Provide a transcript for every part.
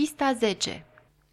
Pista 10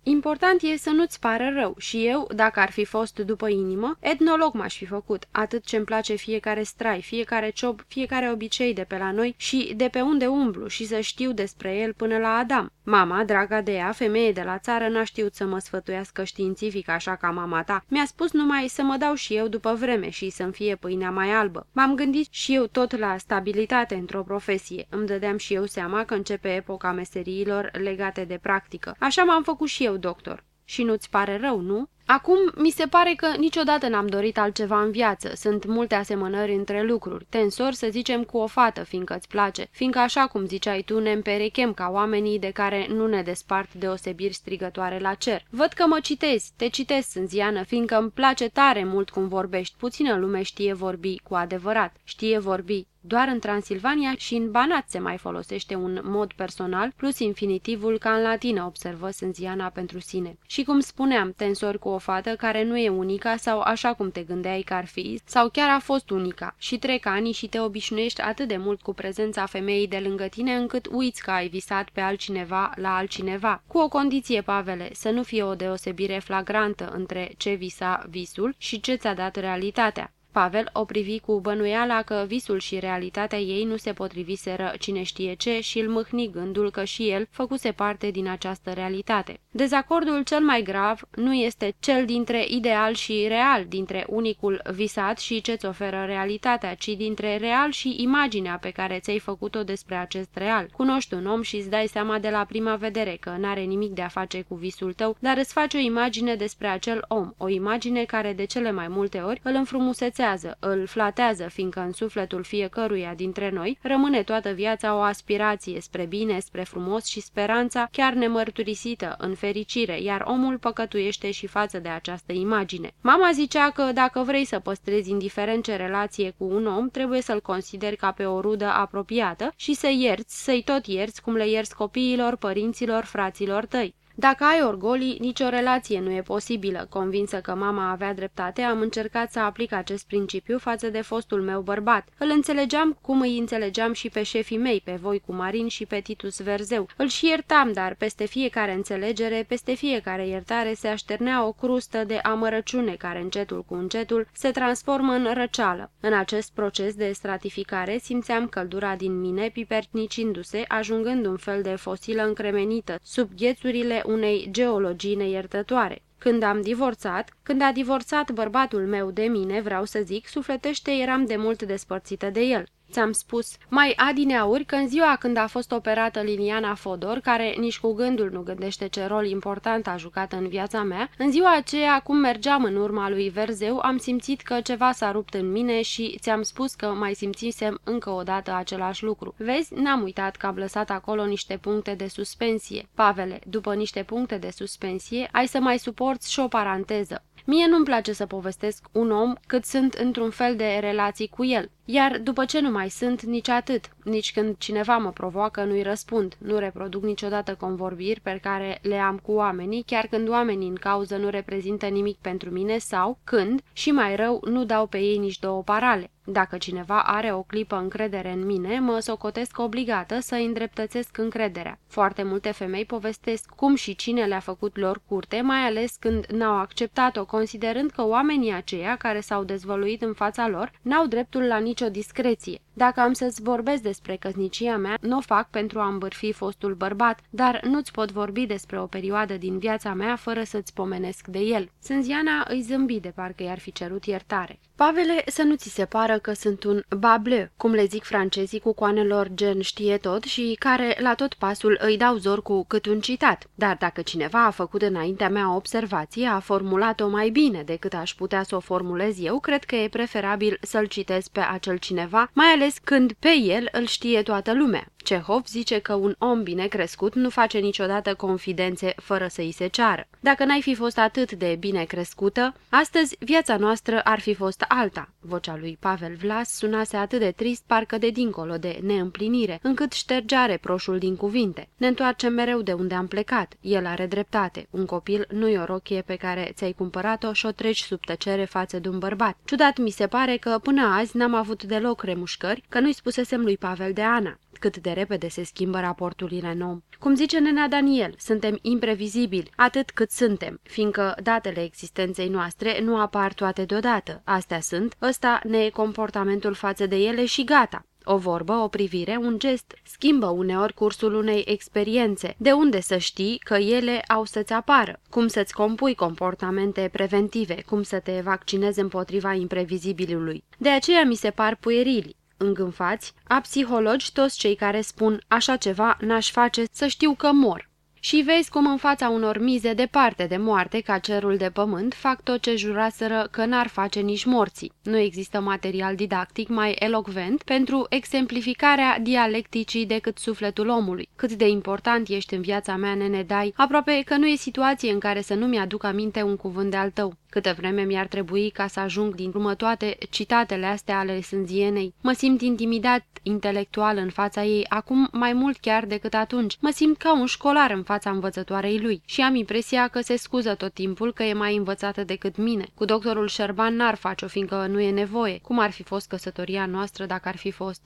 Important e să nu-ți pară rău și eu, dacă ar fi fost după inimă, etnolog m-aș fi făcut, atât ce-mi place fiecare strai, fiecare ciob, fiecare obicei de pe la noi și de pe unde umblu și să știu despre el până la Adam. Mama, draga de ea, femeie de la țară, n-a știut să mă sfătuiască științific așa ca mama ta. Mi-a spus numai să mă dau și eu după vreme și să-mi fie pâinea mai albă. M-am gândit și eu tot la stabilitate într-o profesie. Îmi dădeam și eu seama că începe epoca meseriilor legate de practică. Așa m-am făcut și eu doctor. Și nu-ți pare rău, nu? Acum, mi se pare că niciodată n-am dorit altceva în viață. Sunt multe asemănări între lucruri. Tensor să zicem cu o fată, fiindcă îți place. Fiindcă așa cum ziceai tu, ne împerechem ca oamenii de care nu ne despart deosebiri strigătoare la cer. Văd că mă citezi, te citesc, Sânziană, fiindcă îmi place tare mult cum vorbești. Puțină lume știe vorbi cu adevărat. Știe vorbi doar în Transilvania și în Banat se mai folosește un mod personal, plus infinitivul ca în latină, observă Sânziana pentru sine. Și cum spuneam, tensori cu o fată care nu e unica sau așa cum te gândeai că ar fi, sau chiar a fost unica. Și trec ani și te obișnuiești atât de mult cu prezența femeii de lângă tine încât uiți că ai visat pe altcineva la altcineva. Cu o condiție, Pavele, să nu fie o deosebire flagrantă între ce visa visul și ce ți-a dat realitatea. Pavel o privi cu bănuiala că visul și realitatea ei nu se potriviseră cine știe ce și îl mâhni gândul că și el făcuse parte din această realitate. Dezacordul cel mai grav nu este cel dintre ideal și real, dintre unicul visat și ce-ți oferă realitatea, ci dintre real și imaginea pe care ți-ai făcut-o despre acest real. Cunoști un om și îți dai seama de la prima vedere că n-are nimic de a face cu visul tău, dar îți faci o imagine despre acel om, o imagine care de cele mai multe ori îl înfrumusețea flatează, îl flatează, fiindcă în sufletul fiecăruia dintre noi rămâne toată viața o aspirație spre bine, spre frumos și speranța chiar nemărturisită în fericire, iar omul păcătuiește și față de această imagine. Mama zicea că dacă vrei să păstrezi indiferent ce relație cu un om, trebuie să-l consideri ca pe o rudă apropiată și să ierți, să-i tot ierți cum le ierți copiilor, părinților, fraților tăi. Dacă ai orgolii, nicio relație nu e posibilă. Convinsă că mama avea dreptate, am încercat să aplic acest principiu față de fostul meu bărbat. Îl înțelegeam cum îi înțelegeam și pe șefii mei, pe voi cu Marin și pe Titus Verzeu. Îl și iertam, dar peste fiecare înțelegere, peste fiecare iertare se așternea o crustă de amărăciune care încetul cu încetul se transformă în răceală. În acest proces de stratificare simțeam căldura din mine pipernicindu-se, ajungând un fel de fosilă încremenită sub ghețurile unei geologii neiertătoare. Când am divorțat, când a divorțat bărbatul meu de mine, vreau să zic, sufletește eram de mult despărțită de el. Ți-am spus mai adineauri că în ziua când a fost operată Liniana Fodor, care nici cu gândul nu gândește ce rol important a jucat în viața mea, în ziua aceea, cum mergeam în urma lui Verzeu, am simțit că ceva s-a rupt în mine și ți-am spus că mai simțisem încă o dată același lucru. Vezi, n-am uitat că am lăsat acolo niște puncte de suspensie. Pavele, după niște puncte de suspensie, ai să mai suporți și o paranteză. Mie nu-mi place să povestesc un om cât sunt într-un fel de relații cu el. Iar după ce nu mai sunt, nici atât. Nici când cineva mă provoacă, nu-i răspund. Nu reproduc niciodată convorbiri pe care le am cu oamenii, chiar când oamenii în cauză nu reprezintă nimic pentru mine sau, când, și mai rău, nu dau pe ei nici două parale. Dacă cineva are o clipă încredere în mine, mă socotesc obligată să îi îndreptățesc încrederea. Foarte multe femei povestesc cum și cine le-a făcut lor curte, mai ales când n-au acceptat-o, considerând că oamenii aceia care s-au dezvăluit în fața lor n-au dreptul la nici nicio discreție. Dacă am să-ți vorbesc despre căsnicia mea, nu o fac pentru a îmbârfi fostul bărbat, dar nu-ți pot vorbi despre o perioadă din viața mea fără să-ți pomenesc de el. Sânziana îi zâmbi de parcă i-ar fi cerut iertare. Pavele, să nu ți se pară că sunt un bableu, cum le zic francezii cu coanelor gen știe tot și care la tot pasul îi dau zor cu cât un citat. Dar dacă cineva a făcut înaintea mea o observație, a formulat-o mai bine decât aș putea să o formulez eu, cred că e preferabil să-l citesc pe acel cineva, mai ales când pe el îl știe toată lumea. Cehov zice că un om bine crescut nu face niciodată confidențe fără să îi se ceară. Dacă n-ai fi fost atât de bine crescută, astăzi viața noastră ar fi fost alta. Vocea lui Pavel Vlas sunase atât de trist, parcă de dincolo de neîmplinire, încât ștergea reproșul din cuvinte. Ne întoarcem mereu de unde am plecat. El are dreptate. Un copil nu-i o rochie pe care ți-ai cumpărat-o și o treci sub tăcere față de un bărbat. Ciudat mi se pare că până azi n-am avut deloc remușcări, că nu-i spusesem lui Pavel de Ana. Cât de repede se schimbă raporturile în om. Cum zice nenea Daniel, suntem imprevizibili, atât cât suntem, fiindcă datele existenței noastre nu apar toate deodată. Astea sunt, ăsta ne e comportamentul față de ele și gata. O vorbă, o privire, un gest schimbă uneori cursul unei experiențe, de unde să știi că ele au să-ți apară, cum să-ți compui comportamente preventive, cum să te vaccinezi împotriva imprevizibilului. De aceea mi se par puerili, îngânfați, a psihologi toți cei care spun așa ceva n-aș face să știu că mor. Și vezi cum în fața unor mize departe de moarte ca cerul de pământ fac tot ce juraseră că n-ar face nici morții. Nu există material didactic mai elocvent pentru exemplificarea dialecticii decât sufletul omului. Cât de important ești în viața mea, nene Dai, aproape că nu e situație în care să nu mi-aduc aminte un cuvânt de al tău. Câtă vreme mi-ar trebui ca să ajung din urmă toate citatele astea ale sânzienei. Mă simt intimidat intelectual în fața ei, acum mai mult chiar decât atunci. Mă simt ca un școlar în fața învățătoarei lui și am impresia că se scuză tot timpul că e mai învățată decât mine. Cu doctorul Șerban n-ar face-o, fiindcă nu e nevoie. Cum ar fi fost căsătoria noastră dacă ar fi fost?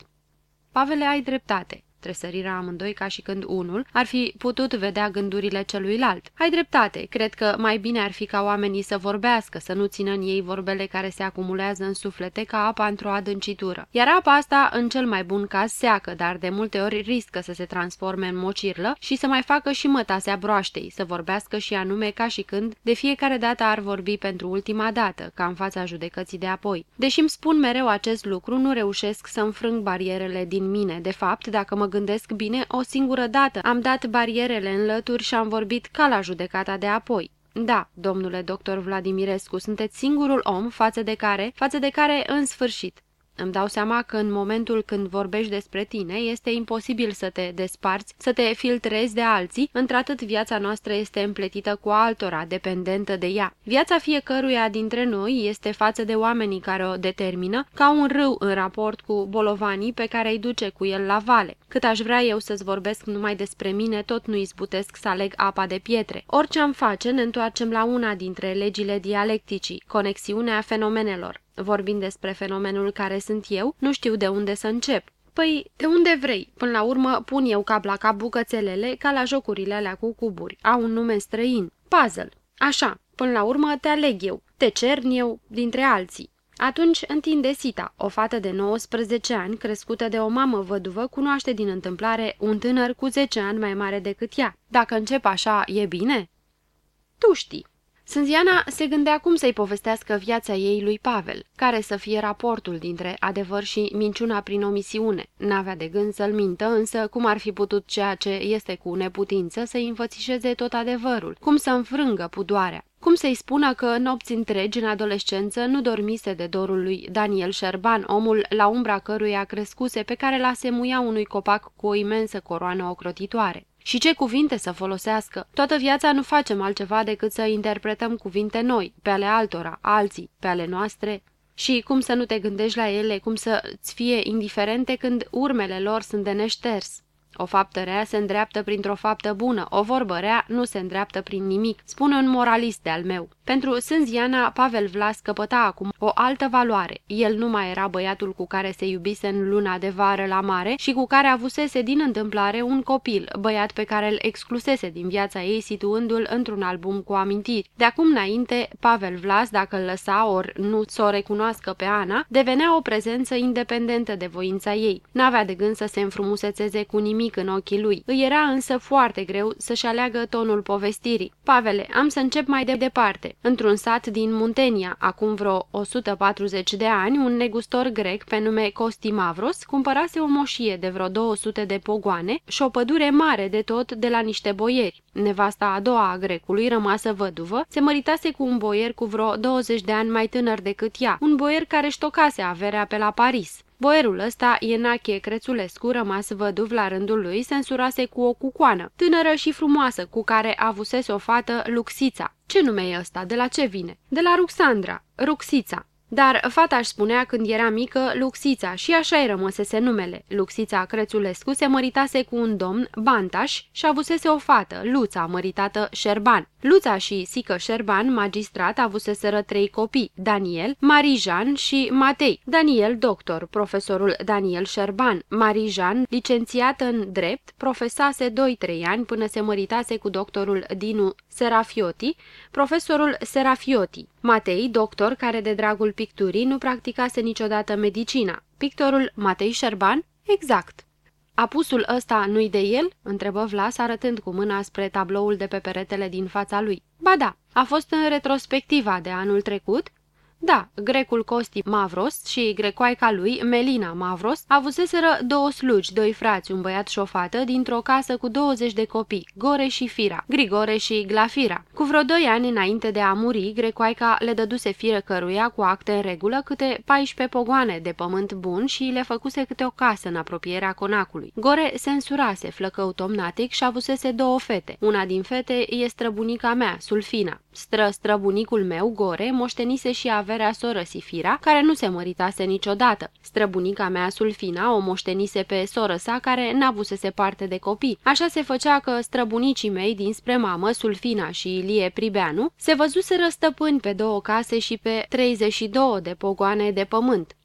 Pavele, ai dreptate tresărirea amândoi ca și când unul ar fi putut vedea gândurile celuilalt. Ai dreptate, cred că mai bine ar fi ca oamenii să vorbească, să nu țină în ei vorbele care se acumulează în suflete ca apa într-o adâncitură. Iar apa asta, în cel mai bun caz, seacă, dar de multe ori riscă să se transforme în mocirlă și să mai facă și mătasea broaștei, să vorbească și anume ca și când de fiecare dată ar vorbi pentru ultima dată, ca în fața judecății de apoi. Deși îmi spun mereu acest lucru, nu reușesc să înfrâng barierele din mine. De fapt, dacă mă gândesc bine, o singură dată am dat barierele în lături și am vorbit ca la judecata de apoi. Da, domnule doctor Vladimirescu, sunteți singurul om față de care, față de care, în sfârșit, îmi dau seama că în momentul când vorbești despre tine, este imposibil să te desparți, să te filtrezi de alții, într-atât viața noastră este împletită cu altora, dependentă de ea. Viața fiecăruia dintre noi este față de oamenii care o determină, ca un râu în raport cu bolovanii pe care îi duce cu el la vale. Cât aș vrea eu să-ți vorbesc numai despre mine, tot nu izbutesc să aleg apa de pietre. Orice am face, ne întoarcem la una dintre legile dialecticii, conexiunea fenomenelor. Vorbind despre fenomenul care sunt eu, nu știu de unde să încep. Păi, de unde vrei? Până la urmă, pun eu cap la cap bucățelele ca la jocurile alea cu cuburi. Au un nume străin. Puzzle. Așa, până la urmă te aleg eu. Te cern eu dintre alții. Atunci întinde Sita, o fată de 19 ani, crescută de o mamă văduvă, cunoaște din întâmplare un tânăr cu 10 ani mai mare decât ea. Dacă încep așa, e bine? Tu știi. Sânziana se gândea cum să-i povestească viața ei lui Pavel, care să fie raportul dintre adevăr și minciuna prin omisiune. N-avea de gând să-l mintă, însă cum ar fi putut ceea ce este cu neputință să-i înfățișeze tot adevărul, cum să înfrângă pudoarea. Cum să-i spună că nopți întregi în adolescență nu dormise de dorul lui Daniel Șerban, omul la umbra căruia crescuse pe care l-a semuia unui copac cu o imensă coroană ocrotitoare? Și ce cuvinte să folosească? Toată viața nu facem altceva decât să interpretăm cuvinte noi, pe ale altora, alții, pe ale noastre. Și cum să nu te gândești la ele, cum să-ți fie indiferente când urmele lor sunt de neșters. O faptă rea se îndreaptă printr-o faptă bună, o vorbă rea nu se îndreaptă prin nimic, spune un moralist de-al meu. Pentru Sânziana, Pavel Vlas căpăta acum o altă valoare. El nu mai era băiatul cu care se iubise în luna de vară la mare și cu care avusese din întâmplare un copil, băiat pe care îl exclusese din viața ei situându-l într-un album cu amintiri. De acum înainte, Pavel Vlas, dacă îl lăsa ori nu s-o recunoască pe Ana, devenea o prezență independentă de voința ei. N-avea de gând să se înfrumusețeze cu nimic în ochii lui. Îi era însă foarte greu să-și aleagă tonul povestirii. Pavele, am să încep mai de departe. Într-un sat din Muntenia, acum vreo 140 de ani, un negustor grec pe nume Costimavros cumpărase o moșie de vreo 200 de pogoane și o pădure mare de tot de la niște boieri. Nevasta a doua a grecului, rămasă văduvă, se măritase cu un boier cu vreo 20 de ani mai tânăr decât ea, un boier care ștocase averea pe la Paris. Boierul ăsta, Ienache Crețulescu, rămas văduv la rândul lui, se însurase cu o cucoană, tânără și frumoasă, cu care avusese o fată, Luxița. Ce nume e ăsta? De la ce vine? De la Ruxandra, Ruxița. Dar fata își spunea când era mică Luxița și așa îi rămăsese numele. Luxița Crețulescu se măritase cu un domn, Bantaș, și avusese o fată, Luța, măritată Șerban. Luța și Sică Șerban, magistrat, avuseseră trei copii, Daniel, Marijan și Matei. Daniel, doctor, profesorul Daniel Șerban. Marijan, licențiat în drept, profesase 2-3 ani până se măritase cu doctorul Dinu Serafioti, profesorul Serafioti. Matei, doctor care de dragul picturii nu practicase niciodată medicina. Pictorul Matei Șerban? Exact. Apusul ăsta nu-i de el?" întrebă Vlas arătând cu mâna spre tabloul de pe peretele din fața lui. Ba da, a fost în retrospectiva de anul trecut da, grecul Costi Mavros și grecoaica lui, Melina Mavros, avuseseră două slugi, doi frați, un băiat și o fată, dintr-o casă cu 20 de copii, Gore și Fira, Grigore și Glafira. Cu vreo doi ani înainte de a muri, grecoaica le dăduse fiecăruia cu acte în regulă câte 14 pogoane de pământ bun și le făcuse câte o casă în apropierea conacului. Gore se însurase, flăcău tomnatic și avusese două fete. Una din fete e străbunica mea, Sulfina. Stră străbunicul meu, Gore, moștenise și avea averea soră Sifira, care nu se măritase niciodată. Străbunica mea, Sulfina, o moștenise pe soră sa, care n-avusese parte de copii. Așa se făcea că străbunicii mei, dinspre mamă, Sulfina și Ilie Pribeanu, se văzuseră stăpâni pe două case și pe 32 de pogoane de pământ.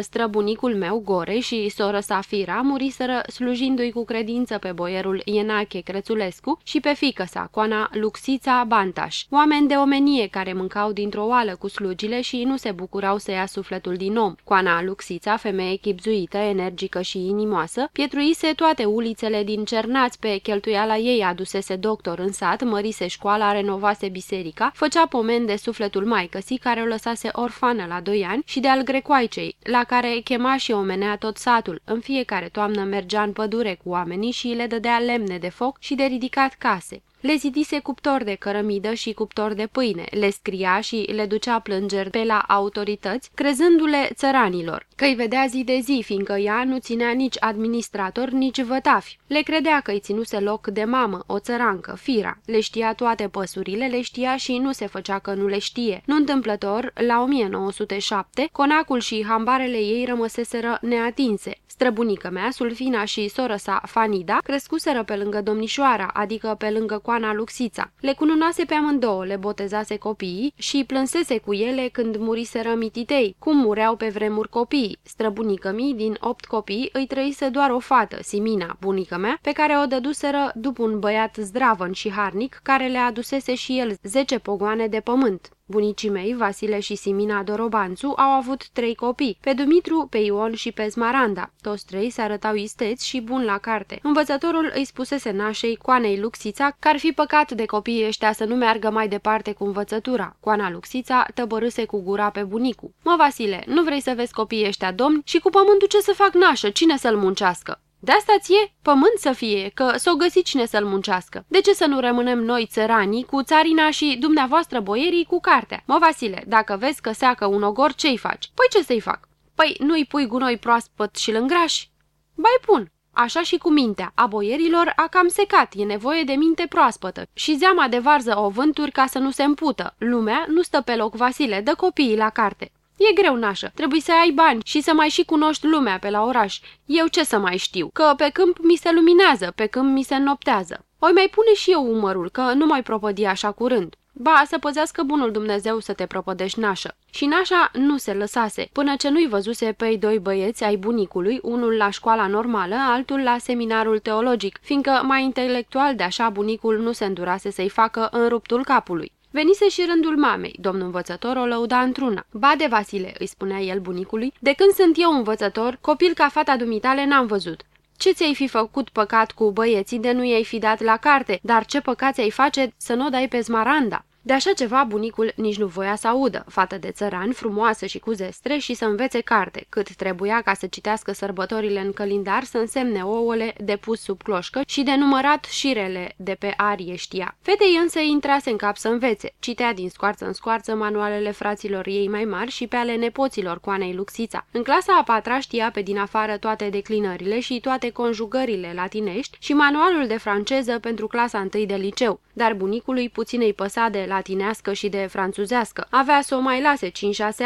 Stră bunicul meu, Gore, și soră Safira muriseră slujindu-i cu credință pe boierul Ienache Crețulescu și pe fică sa, coana Luxița Bantaș, oameni de omenie care mâncau dintr-o oală cu slugile și nu se bucurau să ia sufletul din om. Coana Luxița, femeie chipzuită, energică și inimoasă, pietruise toate ulițele din Cernați pe cheltuiala ei adusese doctor în sat, mărise școala, renovase biserica, făcea pomen de sufletul maicăsii care o lăsase orfană la doi ani și de al grecoaicei, la care chema și omenea tot satul. În fiecare toamnă mergea în pădure cu oamenii și le dădea lemne de foc și de ridicat case. Le zidise cuptor de cărămidă și cuptor de pâine, le scria și le ducea plângeri pe la autorități, crezându-le țăranilor, că îi vedea zi de zi, fiindcă ea nu ținea nici administrator, nici vătafi. Le credea că îi ținuse loc de mamă, o țărancă, fira. Le știa toate păsurile, le știa și nu se făcea că nu le știe. Nu întâmplător, la 1907, conacul și hambarele ei rămăseseră neatinse. Străbunică mea, Sulfina și soră sa, Fanida, crescuseră pe lângă domnișoara, adică pe lângă coana Luxița. Le cununase pe amândouă, le botezase copiii și plânsese cu ele când muriseră mititei, cum mureau pe vremuri copiii. Străbunică mii din opt copii îi trăise doar o fată, Simina, bunică mea, pe care o dăduseră după un băiat zdravăn și harnic, care le adusese și el zece pogoane de pământ. Bunicii mei, Vasile și Simina Dorobanțu, au avut trei copii, pe Dumitru, pe Ion și pe Smaranda. Toți trei se arătau isteți și bun la carte. Învățătorul îi spusese nașei Coanei Luxița că ar fi păcat de copiii ăștia să nu meargă mai departe cu învățătura. Coana Luxița tăbărâse cu gura pe bunicu. Mă, Vasile, nu vrei să vezi copiii ăștia domni? Și cu pământul ce să fac nașă? Cine să-l muncească? De asta ție pământ să fie, că s-o găsi cine să-l muncească. De ce să nu rămânem noi țăranii cu țarina și dumneavoastră boierii cu cartea? Mă, Vasile, dacă vezi că seacă un ogor, ce-i faci? Păi ce să-i fac? Păi nu-i pui gunoi proaspăt și-l îngrași? Bai pun, Așa și cu mintea, a boierilor a cam secat, e nevoie de minte proaspătă și zeama de varză o vânturi ca să nu se împută. Lumea nu stă pe loc, Vasile, dă copiii la carte. E greu, nașă. Trebuie să ai bani și să mai și cunoști lumea pe la oraș. Eu ce să mai știu? Că pe câmp mi se luminează, pe câmp mi se noptează. Oi mai pune și eu umărul, că nu mai propădi așa curând. Ba, să păzească bunul Dumnezeu să te propădești nașă. Și nașa nu se lăsase, până ce nu-i văzuse pe doi băieți ai bunicului, unul la școala normală, altul la seminarul teologic, fiindcă mai intelectual de așa bunicul nu se îndurase să-i facă în ruptul capului. Venise și rândul mamei, domnul învățător o lăuda într-una. Ba de Vasile, îi spunea el bunicului, de când sunt eu învățător, copil ca fata dumitale n-am văzut. Ce ți-ai fi făcut păcat cu băieții de nu i-ai fi dat la carte, dar ce păcat ți-ai face să nu o dai pe Smaranda? De așa ceva bunicul nici nu voia să audă, fată de țăran, frumoasă și cu zestre și să învețe carte, cât trebuia ca să citească sărbătorile în călindar să însemne ouăle de pus sub cloșcă și de numărat șirele de pe arie știa. Fetei însă intrase în cap să învețe, citea din scoarță în scoarță manualele fraților ei mai mari și pe ale nepoților coanei Luxița. În clasa a patra știa pe din afară toate declinările și toate conjugările latinești și manualul de franceză pentru clasa întâi de liceu, dar bunicului puțin îi păsa de latinească și de franțuzească. Avea să o mai lase 5-6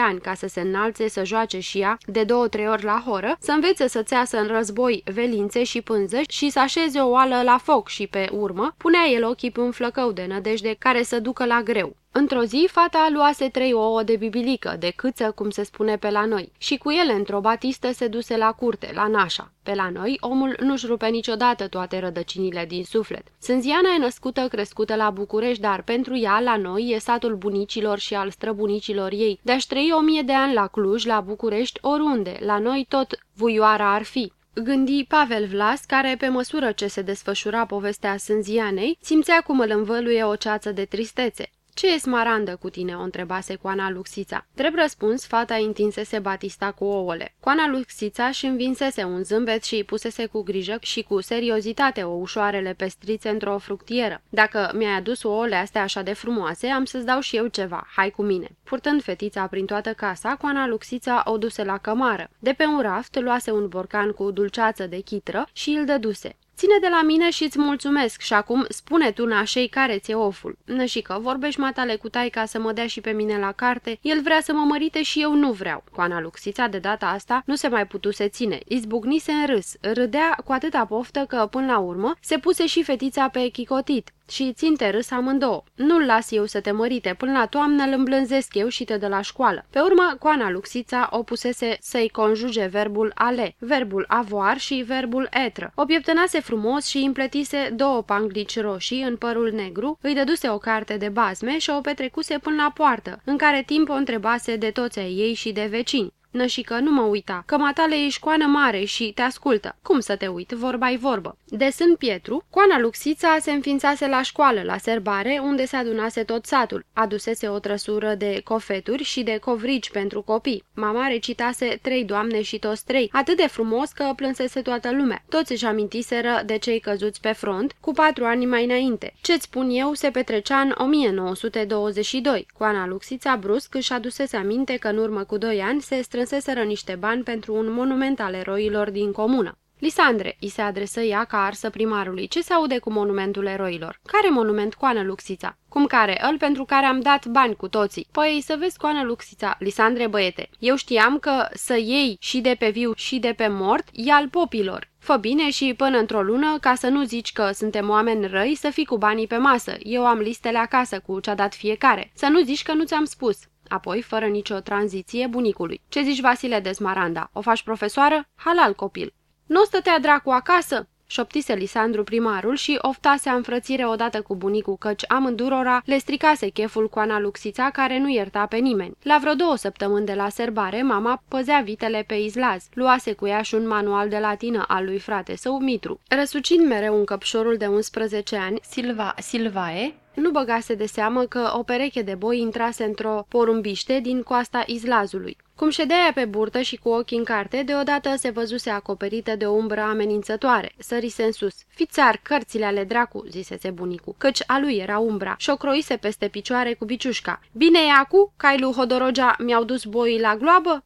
ani ca să se înalțe, să joace și ea de două-trei ori la horă, să învețe să țeasă în război velințe și pânză și să așeze o oală la foc și pe urmă punea el ochii pe un flăcău de nădejde care să ducă la greu. Într-o zi, fata luase trei ouă de bibilică, de câță, cum se spune pe la noi, și cu ele într-o batistă se duse la curte, la nașa. Pe la noi, omul nu-și rupe niciodată toate rădăcinile din suflet. Sânziana e născută, crescută la București, dar pentru ea, la noi, e satul bunicilor și al străbunicilor ei. De-aș trăi o mie de ani la Cluj, la București, oriunde, la noi tot vuioara ar fi gândi Pavel Vlas, care, pe măsură ce se desfășura povestea Sânzianei, simțea cum îl învăluie o ceață de tristețe. Ce e smarandă cu tine?" o întrebase Coana Luxița. Drept răspuns, fata întinsese Batista cu ouăle. Coana Luxița și învinsese un zâmbet și îi pusese cu grijă și cu seriozitate o ușoarele pestrițe într-o fructieră. Dacă mi-ai adus ouăle astea așa de frumoase, am să-ți dau și eu ceva. Hai cu mine." Purtând fetița prin toată casa, Coana Luxița o duse la cămară. De pe un raft luase un borcan cu dulceață de chitră și îl dăduse. Ține de la mine și îți mulțumesc și acum spune tu nașei care ți-e oful. Nășică, vorbești matale cu taica să mă dea și pe mine la carte, el vrea să mă mărite și eu nu vreau. Coana Luxița de data asta nu se mai putuse ține, izbucnise în râs, râdea cu atâta poftă că până la urmă se puse și fetița pe chicotit și țin te râs amândouă. Nu-l las eu să te mărite, până la toamnă îl îmblânzesc eu și te de la școală. Pe urmă, Coana Luxița o pusese să-i conjuge verbul ale, verbul avoar și verbul etră. O pieptănase frumos și împletise două panglici roșii în părul negru, îi dăduse o carte de bazme și o petrecuse până la poartă, în care timp o întrebase de toți ai ei și de vecini. Nășică, nu mă uita, că matale ești școană mare și te ascultă. Cum să te uit, vorba vorbă. De Sân Pietru, coana Luxița se înființase la școală, la serbare, unde se adunase tot satul. Adusese o trăsură de cofeturi și de covrici pentru copii. Mama recitase trei doamne și toți trei, atât de frumos că plânsese toată lumea. Toți își amintiseră de cei căzuți pe front, cu patru ani mai înainte. Ce-ți spun eu, se petrecea în 1922. Coana Luxița brusc își adusese aminte că în urmă cu doi ani se strânseseră niște bani pentru un monument al eroilor din comună. Lisandre, îi se adresă ea ca arsă primarului, ce se aude cu monumentul eroilor? Care monument, coană Luxița? Cum care? Îl pentru care am dat bani cu toții. Păi să vezi, coană Luxița, Lisandre băiete, eu știam că să iei și de pe viu și de pe mort e al popilor. Fă bine și până într-o lună, ca să nu zici că suntem oameni răi, să fii cu banii pe masă. Eu am listele acasă cu ce-a dat fiecare. Să nu zici că nu ți-am spus. Apoi, fără nicio tranziție, bunicului. Ce zici, Vasile de Smaranda? O faci profesoară? Halal, copil. Nu stătea dracu acasă?" șoptise Lisandru primarul și oftase înfrățire odată cu bunicul, căci amândurora le stricase cheful cu Ana Luxița, care nu ierta pe nimeni. La vreo două săptămâni de la serbare, mama păzea vitele pe izlaz, luase cu ea și un manual de latină al lui frate său Mitru. Răsucind mereu un căpșorul de 11 ani, Silva Silvae, nu băgase de seamă că o pereche de boi intrase într-o porumbiște din coasta izlazului. Cum ședea pe burtă și cu ochii în carte, deodată se văzuse acoperită de o umbră amenințătoare. Sărise în sus. Fițar, cărțile ale dracu, zisese bunicul, căci a lui era umbra și o croise peste picioare cu biciușca. Bine e acu, cai lui Hodorogea mi-au dus boii la gloabă?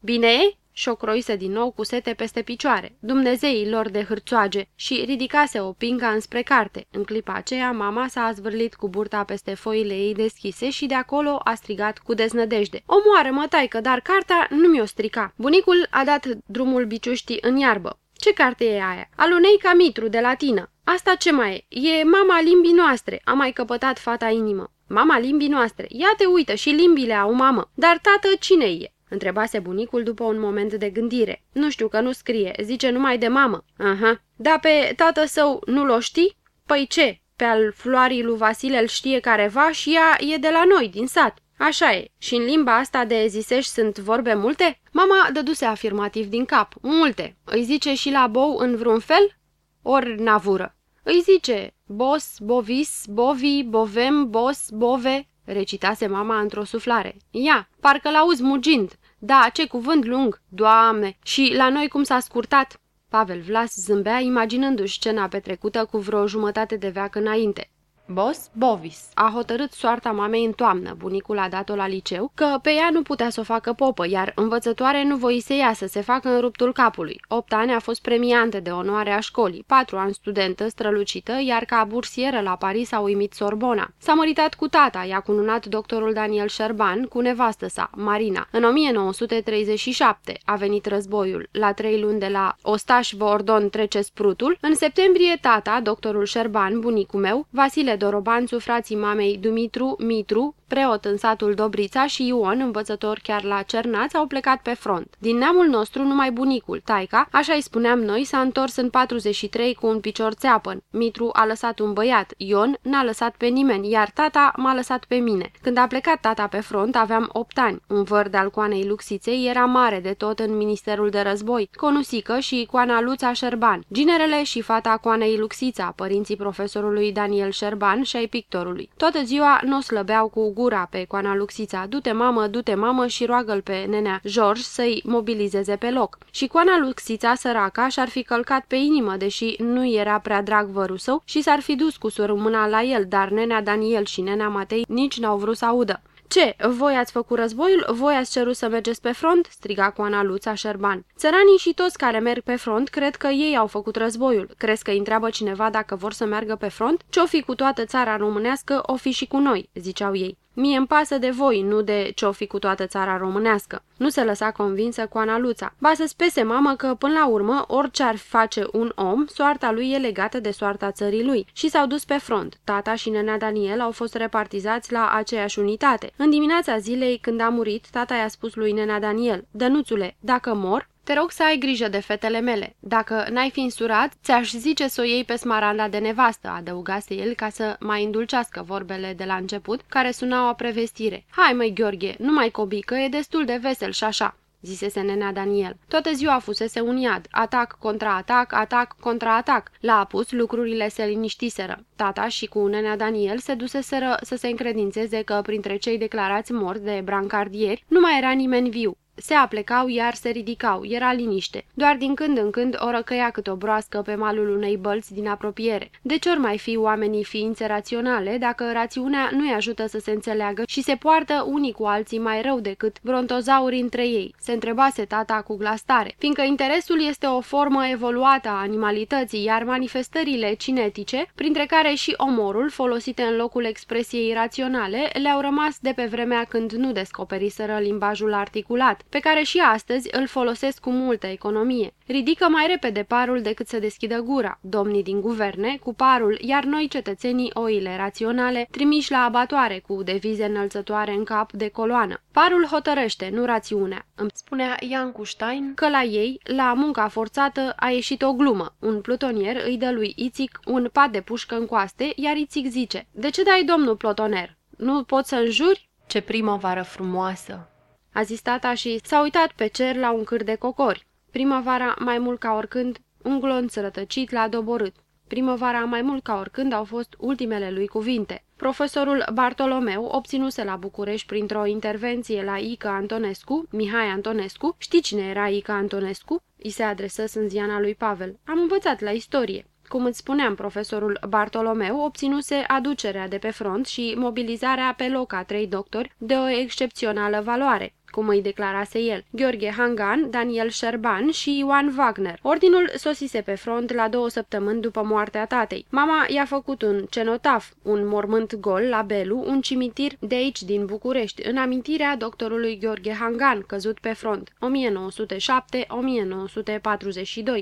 Bine e? Și o croise din nou cu sete peste picioare, Dumnezeii lor de hârțoage, și ridicase o pinga înspre carte. În clipa aceea, mama s-a azvârlit cu burta peste foile ei deschise și de acolo a strigat cu deznădejde. Omoară-mă, taică, dar cartea nu mi-o strica. Bunicul a dat drumul biciuștii în iarbă. Ce carte e aia? Alunei ca mitru de latină. Asta ce mai e? E mama limbii noastre, a mai căpătat fata inimă. Mama limbii noastre. Ia te uită, și limbile au mamă. Dar tată, cine e? Întrebase bunicul după un moment de gândire. Nu știu că nu scrie, zice numai de mamă. Aha. Da pe tată său nu-l o știi? Păi ce? Pe al floarii lui Vasile îl știe careva și ea e de la noi, din sat. Așa e. Și în limba asta de zisești sunt vorbe multe? Mama dăduse afirmativ din cap. Multe. Îi zice și la bou în vreun fel? Ori navură. Îi zice bos, bovis, bovi, bovem, bos, bove, recitase mama într-o suflare. Ia, parcă l-auzi mugind. Da, ce cuvânt lung, doamne! Și la noi cum s-a scurtat? Pavel Vlas zâmbea imaginându-și scena petrecută cu vreo jumătate de veac înainte. Bos Bovis a hotărât soarta mamei în toamnă, bunicul a dat-o la liceu, că pe ea nu putea să o facă popă, iar învățătoare nu voise ea să se facă în ruptul capului. Opt ani a fost premiantă de onoare a școlii, patru ani studentă strălucită, iar ca bursieră la Paris a uimit Sorbona. S-a măritat cu tata, i-a cununat doctorul Daniel Șerban cu nevastă sa, Marina. În 1937 a venit războiul. La trei luni de la Ostaș Bordon trece sprutul. În septembrie tata, doctorul Șerban, bunicul meu, Vasile Dorobanțu, frații mamei Dumitru, Mitru, preot în satul Dobrița și Ion, învățător chiar la Cernaț, au plecat pe front. Din neamul nostru, numai bunicul, taica, așa îi spuneam noi, s-a întors în 43 cu un picior țeapăn. Mitru a lăsat un băiat, Ion n-a lăsat pe nimeni, iar tata m-a lăsat pe mine. Când a plecat tata pe front, aveam 8 ani. Un văr de alcoanei Luxiței era mare de tot în Ministerul de Război, Conusică și Coana Luța Șerban, ginerele și fata Coanei Luxița, părinții profesorului Daniel Șerban și ai pictorului. Toată ziua nu slăbeau cu gura pe Coana Luxița, du-te mamă, du-te mamă și roagă-l pe nenea George să-i mobilizeze pe loc. Și Coana Luxița, săraca, și-ar fi călcat pe inimă, deși nu era prea drag vărul său și s-ar fi dus cu mâna la el, dar nenea Daniel și nenea Matei nici n-au vrut să audă. Ce, voi ați făcut războiul? Voi ați cerut să mergeți pe front?" striga cu Ana Luța Șerban. Țăranii și toți care merg pe front cred că ei au făcut războiul. Crezi că îi întreabă cineva dacă vor să meargă pe front? Ce-o fi cu toată țara românească, o fi și cu noi," ziceau ei. Mie îmi pasă de voi, nu de ce-o fi cu toată țara românească. Nu se lăsa convinsă cu Analuța. Ba să spese mamă că, până la urmă, orice ar face un om, soarta lui e legată de soarta țării lui. Și s-au dus pe front. Tata și nenea Daniel au fost repartizați la aceeași unitate. În dimineața zilei, când a murit, tata i-a spus lui nenea Daniel, Dănuțule, dacă mor, te rog să ai grijă de fetele mele. Dacă n-ai fi însurat, ți-aș zice să o iei pe smaranda de nevastă, adăugase el ca să mai îndulcească vorbele de la început, care sunau o prevestire. Hai măi, Gheorghe, nu mai cobi, că e destul de vesel și așa zisese nenea Daniel. Toată ziua fusese un iad, atac contra atac, atac contra atac. La apus lucrurile se liniștiseră. Tata și cu nenea Daniel se duseseră să se încredințeze că printre cei declarați morți de brancardieri nu mai era nimeni viu. Se aplecau, iar se ridicau, era liniște. Doar din când în când o răcăia cât o broască pe malul unei bălți din apropiere. De ce ori mai fi oamenii ființe raționale dacă rațiunea nu-i ajută să se înțeleagă și se poartă unii cu alții mai rău decât brontozauri între ei? Se întrebase tata cu glas tare. Fiindcă interesul este o formă evoluată a animalității, iar manifestările cinetice, printre care și omorul, folosite în locul expresiei raționale, le-au rămas de pe vremea când nu descoperiseră limbajul articulat pe care și astăzi îl folosesc cu multă economie. Ridică mai repede parul decât să deschidă gura. Domnii din guverne cu parul, iar noi cetățenii oile raționale, trimiși la abatoare cu devize înălțătoare în cap de coloană. Parul hotărăște, nu rațiunea. Îmi spunea Ian Stein că la ei, la munca forțată, a ieșit o glumă. Un plutonier îi dă lui Ițic un pat de pușcă în coaste, iar Ițic zice, De ce dai domnul plotoner? Nu poți să înjuri? Ce primăvară frumoasă! A zis tata și s-a uitat pe cer la un câr de cocori. Primăvara, mai mult ca oricând, un glonț rătăcit l-a doborât. Primăvara, mai mult ca oricând, au fost ultimele lui cuvinte. Profesorul Bartolomeu obținuse la București printr-o intervenție la Ica Antonescu, Mihai Antonescu, știi cine era Ica Antonescu? I se adresă sânziana lui Pavel. Am învățat la istorie. Cum îți spuneam, profesorul Bartolomeu obținuse aducerea de pe front și mobilizarea pe loc a trei doctori de o excepțională valoare cum îi declarase el, Gheorghe Hangan, Daniel Șerban și Ioan Wagner. Ordinul sosise pe front la două săptămâni după moartea tatei. Mama i-a făcut un cenotaf, un mormânt gol la Belu, un cimitir de aici din București, în amintirea doctorului Gheorghe Hangan, căzut pe front, 1907-1942.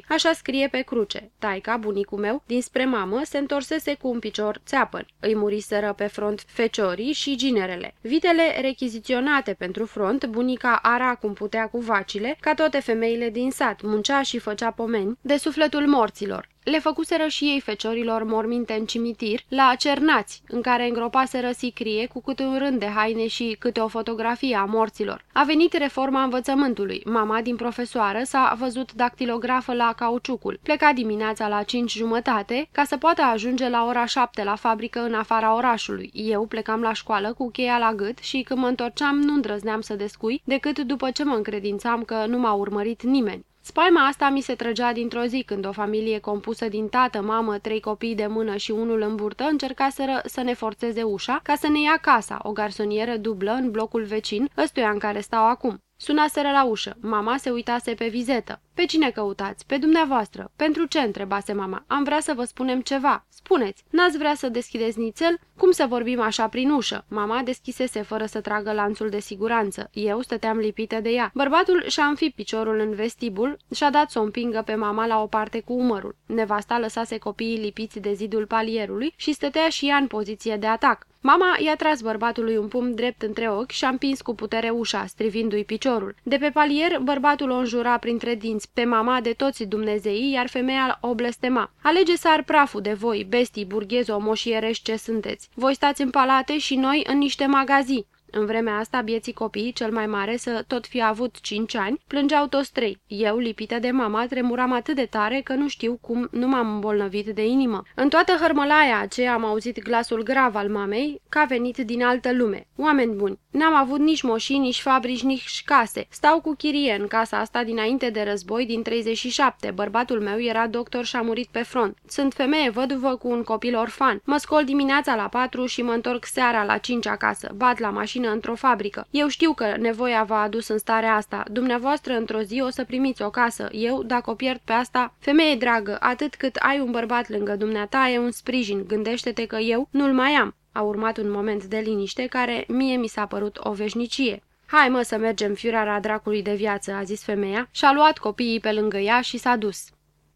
Așa scrie pe cruce. Taica, bunicul meu, dinspre mamă, se întorsese cu un picior țeapăn. Îi muriseră pe front feciorii și ginerele. Vitele rechiziționate pentru front, bunica ara cum putea cu vacile, ca toate femeile din sat, muncea și făcea pomeni, de sufletul morților. Le făcuseră și ei feciorilor morminte în cimitir, la cernați, în care îngropaseră sicrie cu câte un rând de haine și câte o fotografie a morților. A venit reforma învățământului. Mama din profesoară s-a văzut dactilografă la cauciucul. Pleca dimineața la 5 jumătate ca să poată ajunge la ora 7 la fabrică în afara orașului. Eu plecam la școală cu cheia la gât și când mă întorceam nu îndrăzneam să descui decât după ce mă încredințam că nu m-a urmărit nimeni. Spaima asta mi se trăgea dintr-o zi când o familie compusă din tată, mamă, trei copii de mână și unul în burtă încercaseră să ne forțeze ușa ca să ne ia casa, o garsonieră dublă în blocul vecin, ăstuia în care stau acum. Sunaseră la ușă. Mama se uitase pe vizetă. Pe cine căutați? Pe dumneavoastră. Pentru ce? întrebase mama. Am vrea să vă spunem ceva. Spuneți, n-ați vrea să deschideți nițel? Cum să vorbim așa prin ușă? Mama deschisese fără să tragă lanțul de siguranță. Eu stăteam lipită de ea. Bărbatul și-a înfipt piciorul în vestibul și-a dat să o împingă pe mama la o parte cu umărul. Nevasta lăsase copiii lipiți de zidul palierului și stătea și ea în poziție de atac. Mama i-a tras bărbatului un pumn drept între ochi și a împins cu putere ușa, strivindu-i piciorul. De pe palier, bărbatul o înjura printre dinți pe mama de toți dumnezeii, iar femeia o blestema. Alege sar praful de voi, bestii, burghezi, omoșierești ce sunteți. Voi stați în palate și noi în niște magazii. În vremea asta, bieții copii, cel mai mare să tot fi avut cinci ani, plângeau toți trei. Eu, lipită de mama, tremuram atât de tare că nu știu cum nu m-am îmbolnăvit de inimă. În toată hărmălaia aceea am auzit glasul grav al mamei, ca venit din altă lume. Oameni buni, n-am avut nici moșini, nici fabrici, nici case. Stau cu chirie în casa asta dinainte de război din 37. Bărbatul meu era doctor și a murit pe front. Sunt femeie văduvă cu un copil orfan. Mă scol dimineața la patru și mă întorc seara la cinci acasă. Bat la mașină mașină într-o fabrică. Eu știu că nevoia v-a adus în starea asta. Dumneavoastră într-o zi o să primiți o casă. Eu, dacă o pierd pe asta... Femeie dragă, atât cât ai un bărbat lângă dumneata e un sprijin. Gândește-te că eu nu-l mai am. A urmat un moment de liniște care mie mi s-a părut o veșnicie. Hai mă să mergem fiurarea dracului de viață, a zis femeia și a luat copiii pe lângă ea și s-a dus.